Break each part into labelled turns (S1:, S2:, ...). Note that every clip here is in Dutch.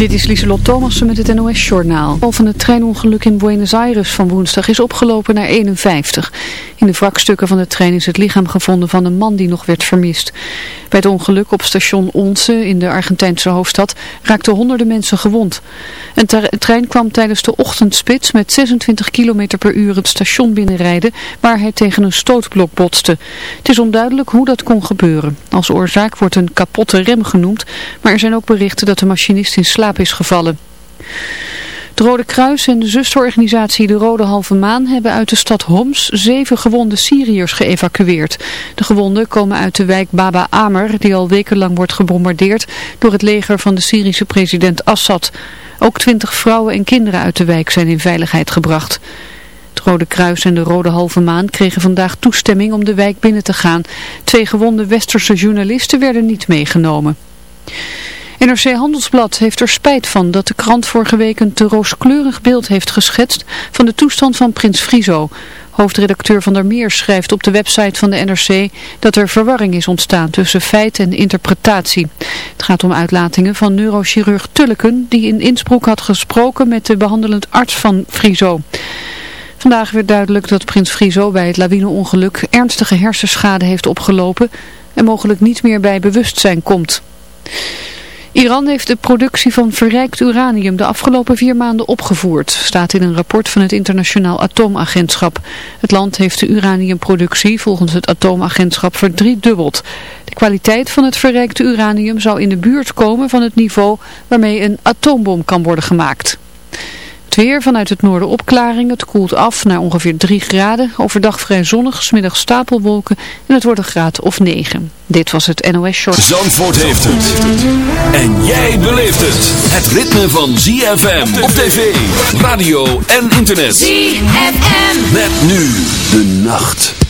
S1: Dit is Lieselot Thomassen met het NOS-journaal. Van het treinongeluk in Buenos Aires van woensdag is opgelopen naar 51. In de wrakstukken van de trein is het lichaam gevonden van een man die nog werd vermist. Bij het ongeluk op station Once in de Argentijnse hoofdstad raakten honderden mensen gewond. Een trein kwam tijdens de ochtendspits met 26 km per uur het station binnenrijden waar hij tegen een stootblok botste. Het is onduidelijk hoe dat kon gebeuren. Als oorzaak wordt een kapotte rem genoemd, maar er zijn ook berichten dat de machinist in slaap is gevallen. Het Rode Kruis en de zusterorganisatie De Rode Halve Maan hebben uit de stad Homs zeven gewonde Syriërs geëvacueerd. De gewonden komen uit de wijk Baba Amer, die al wekenlang wordt gebombardeerd door het leger van de Syrische president Assad. Ook twintig vrouwen en kinderen uit de wijk zijn in veiligheid gebracht. Het Rode Kruis en de Rode Halve Maan kregen vandaag toestemming om de wijk binnen te gaan. Twee gewonde westerse journalisten werden niet meegenomen. NRC Handelsblad heeft er spijt van dat de krant vorige week een te rooskleurig beeld heeft geschetst van de toestand van prins Friso. Hoofdredacteur Van der Meer schrijft op de website van de NRC dat er verwarring is ontstaan tussen feit en interpretatie. Het gaat om uitlatingen van neurochirurg Tulleken die in Innsbruck had gesproken met de behandelend arts van Friso. Vandaag werd duidelijk dat prins Friso bij het lawineongeluk ernstige hersenschade heeft opgelopen en mogelijk niet meer bij bewustzijn komt. Iran heeft de productie van verrijkt uranium de afgelopen vier maanden opgevoerd, staat in een rapport van het Internationaal Atoomagentschap. Het land heeft de uraniumproductie volgens het Atoomagentschap verdriedubbeld. De kwaliteit van het verrijkte uranium zou in de buurt komen van het niveau waarmee een atoombom kan worden gemaakt. Het weer vanuit het noorden opklaring. Het koelt af naar ongeveer 3 graden. Overdag vrij zonnig, smiddag stapelwolken en het wordt een graad of 9. Dit was het NOS Short.
S2: Zandvoort heeft het. En jij beleeft het. Het ritme van ZFM op tv, radio en internet.
S3: ZFM.
S2: Met nu de nacht.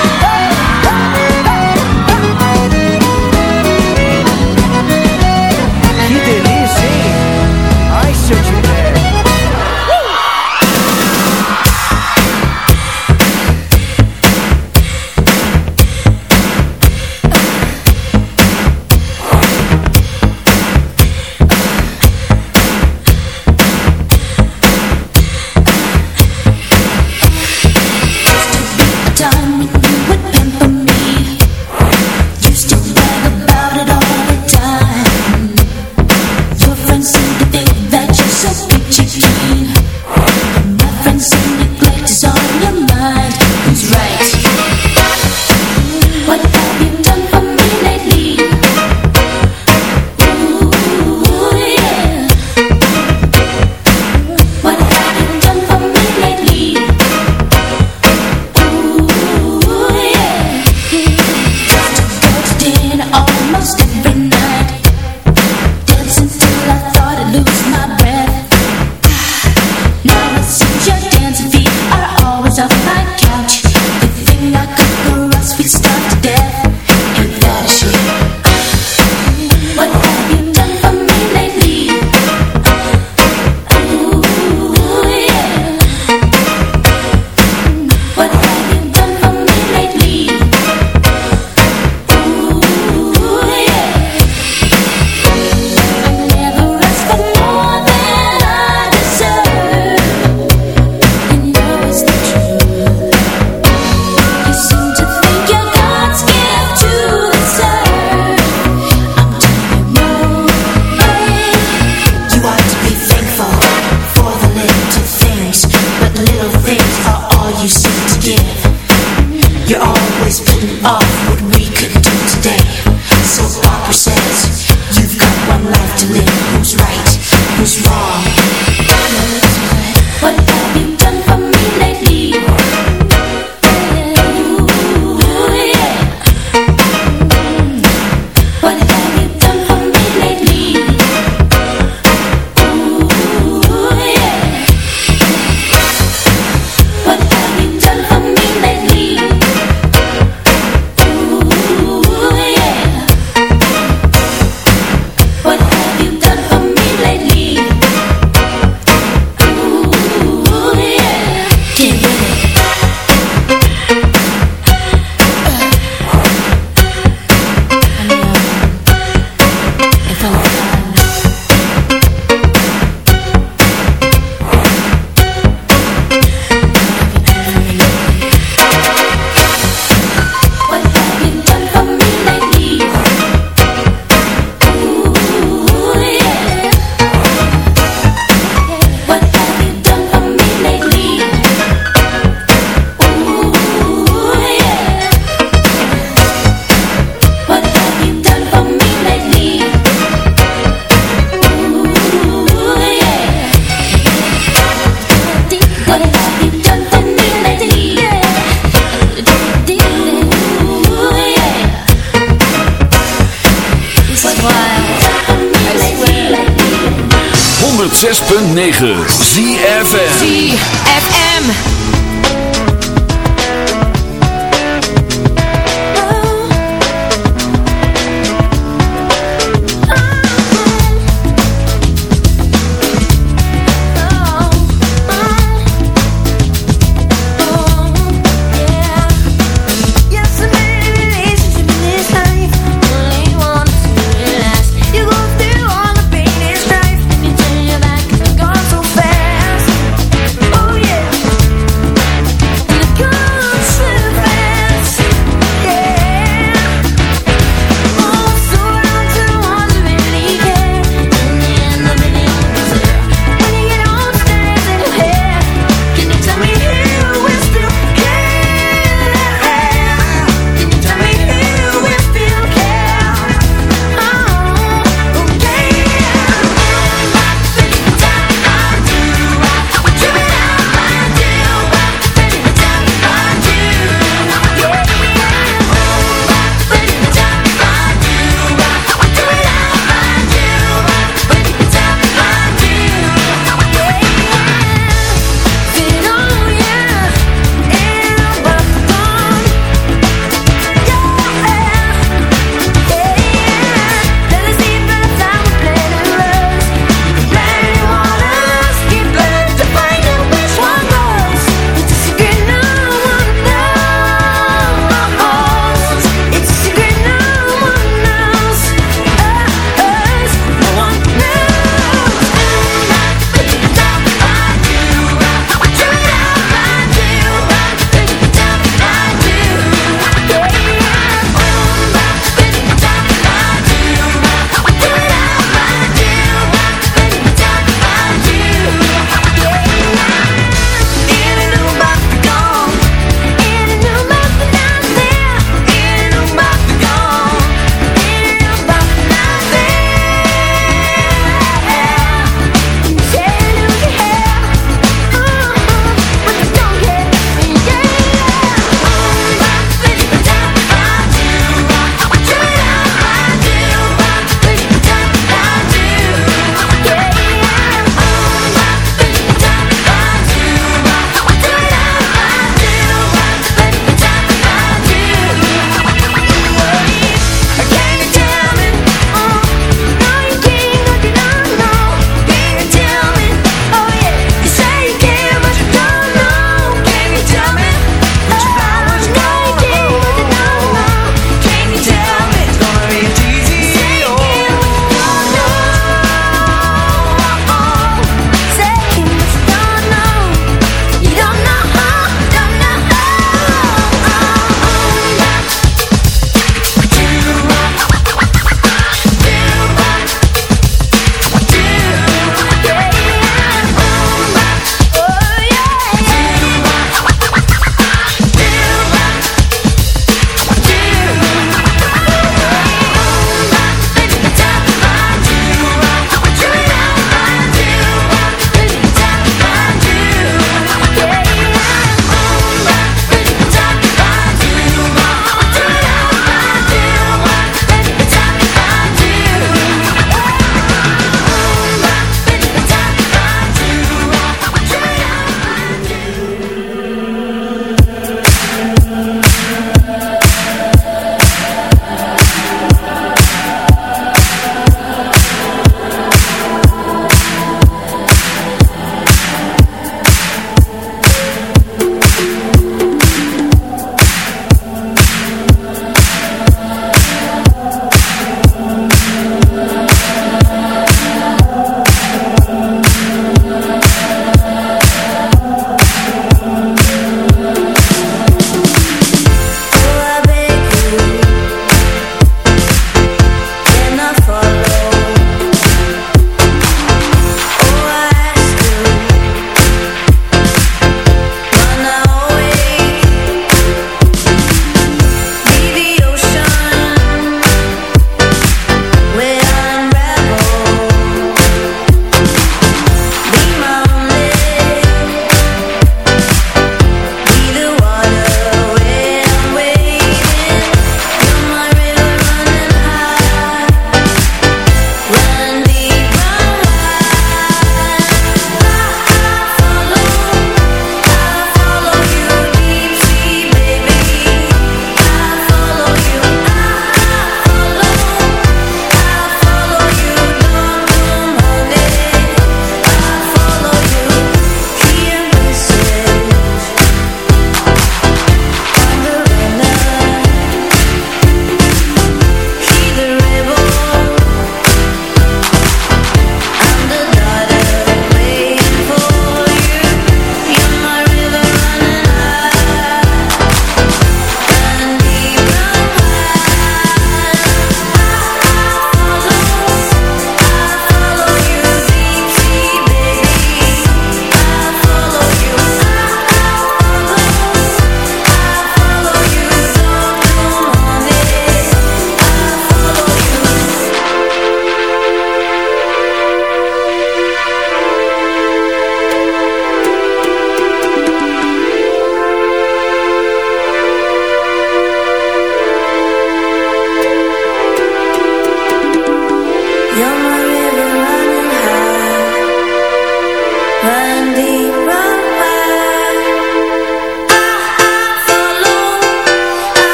S4: 106.9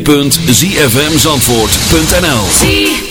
S4: www.zfmzandvoort.nl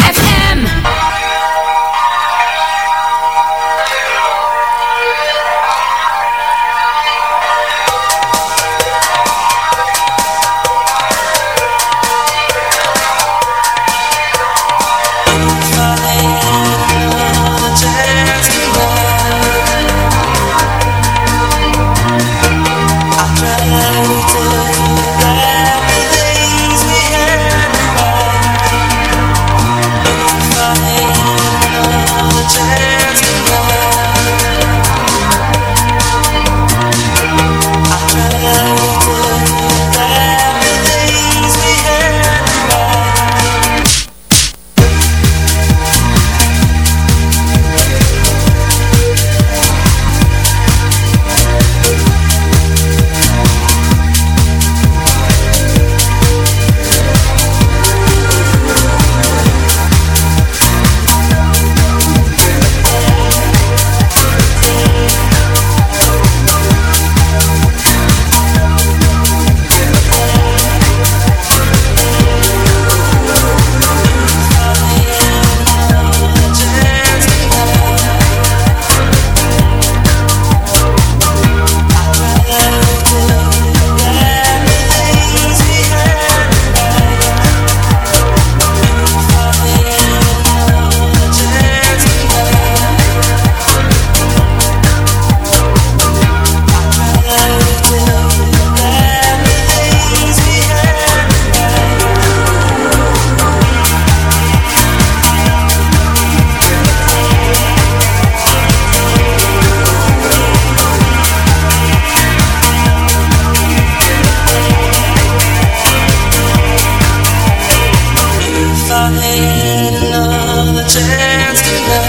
S5: chance to love.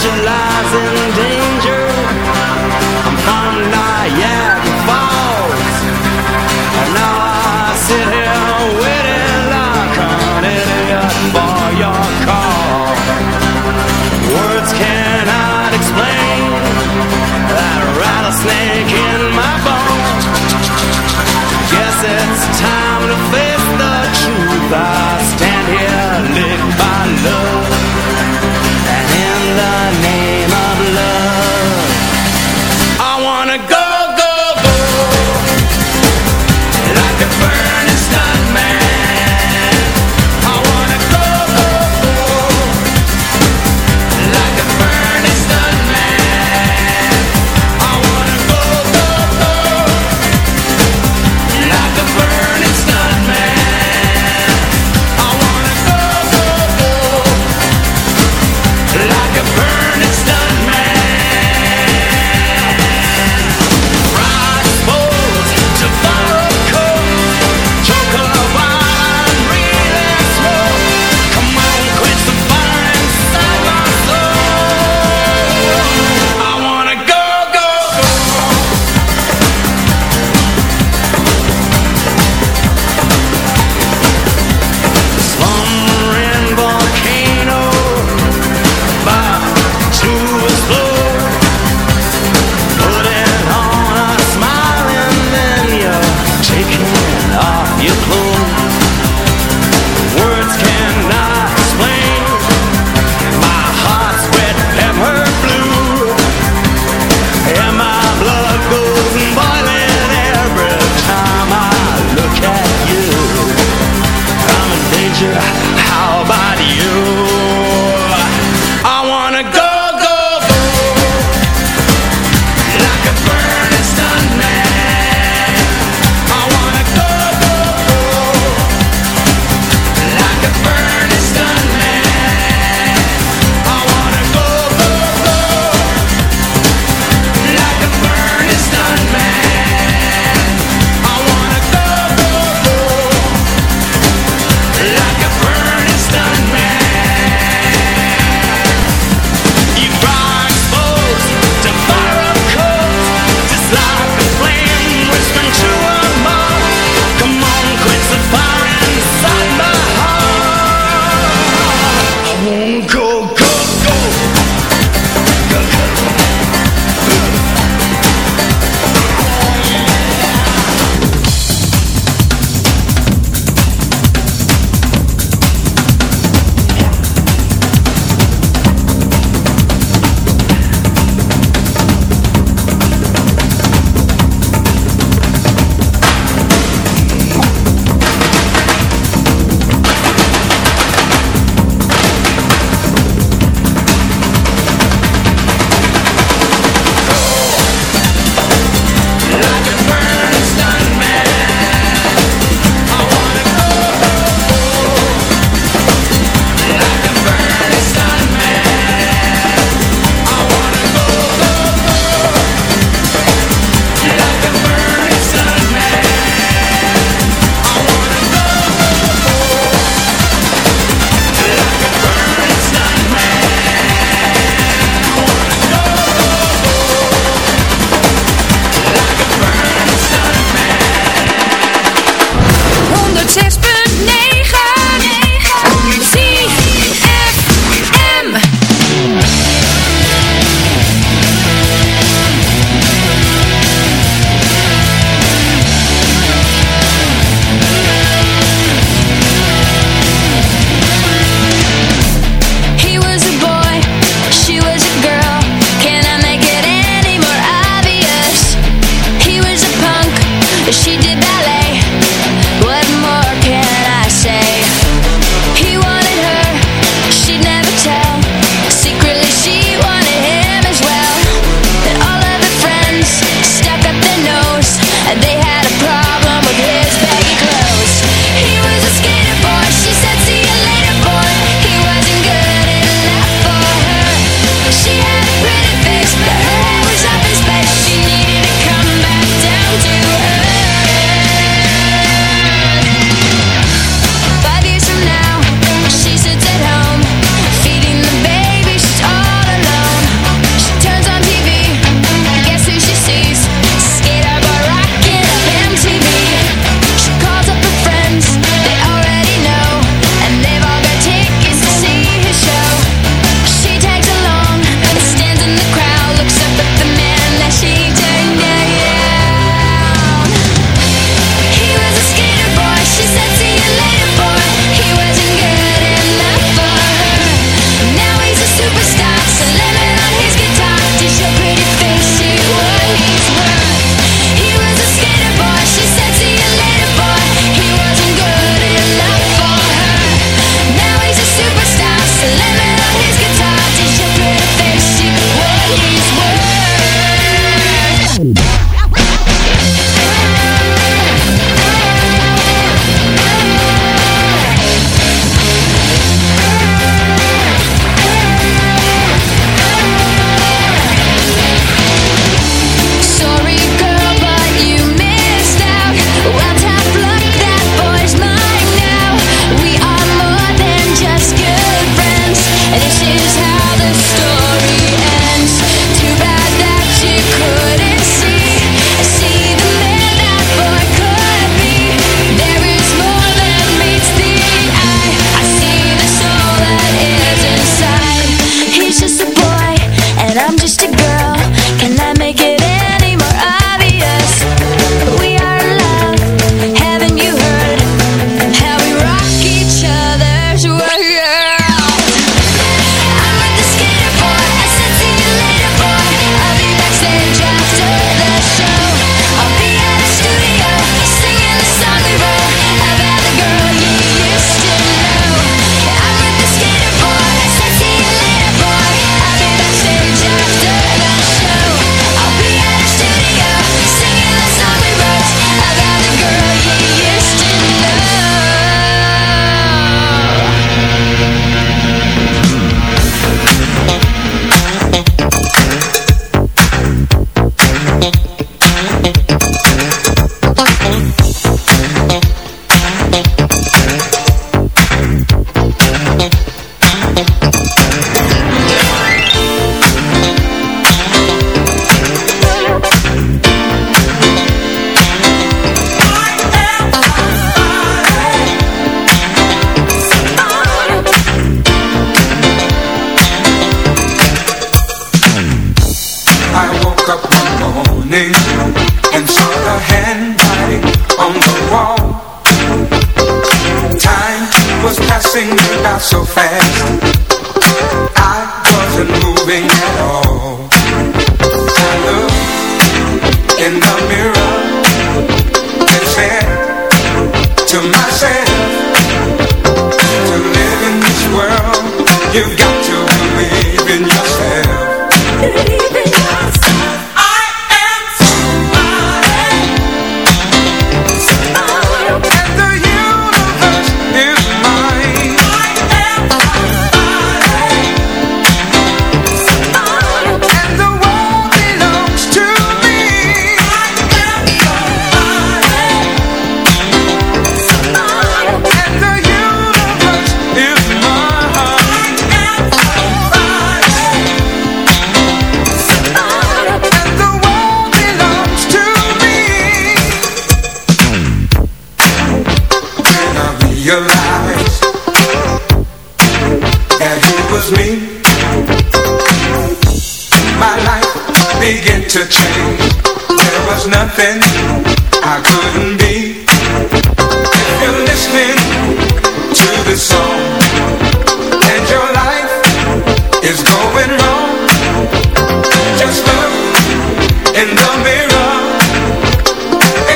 S5: Specialize in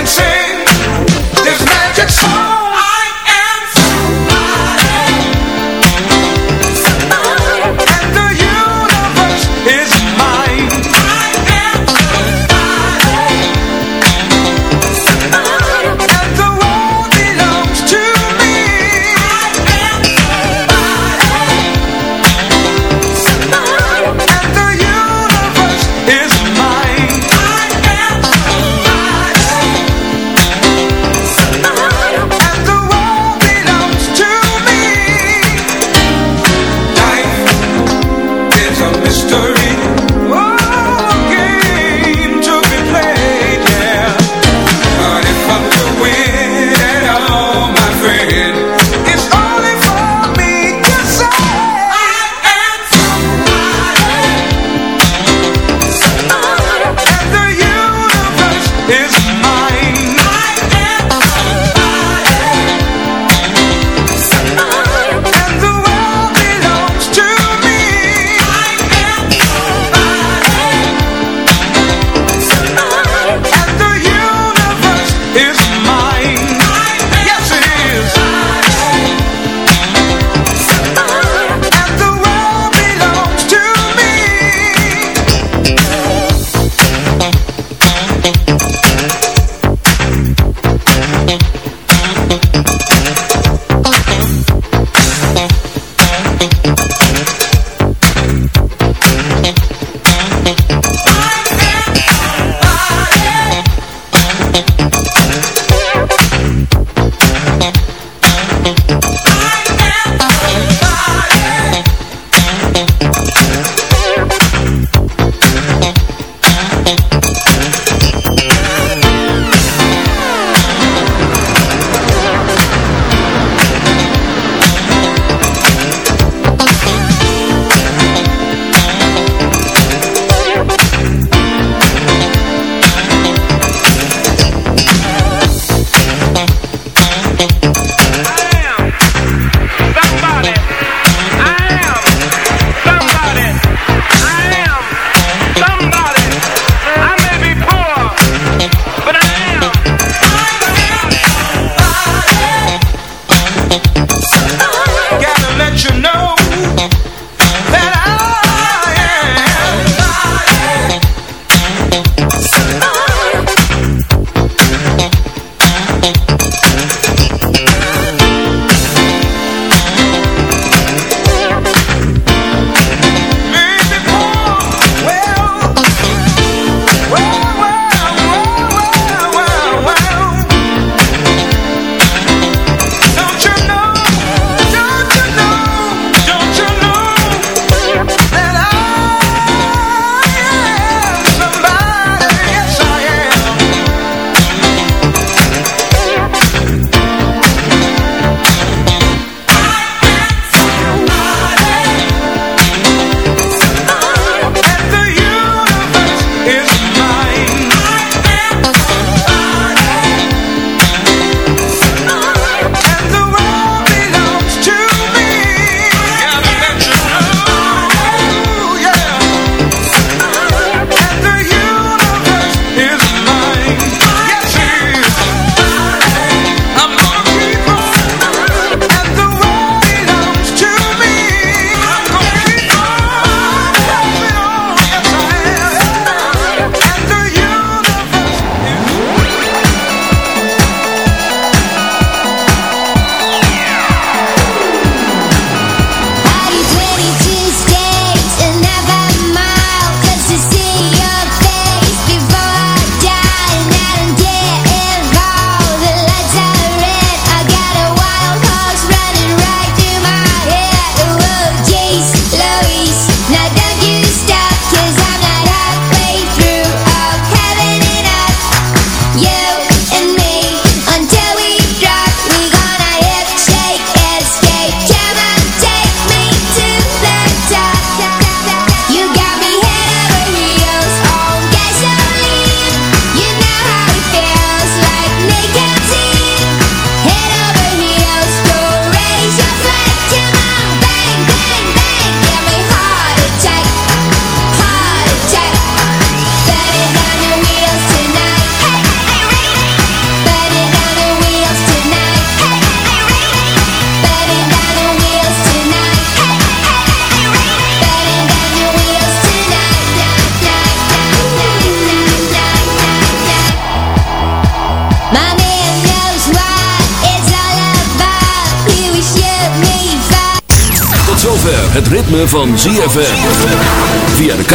S6: Am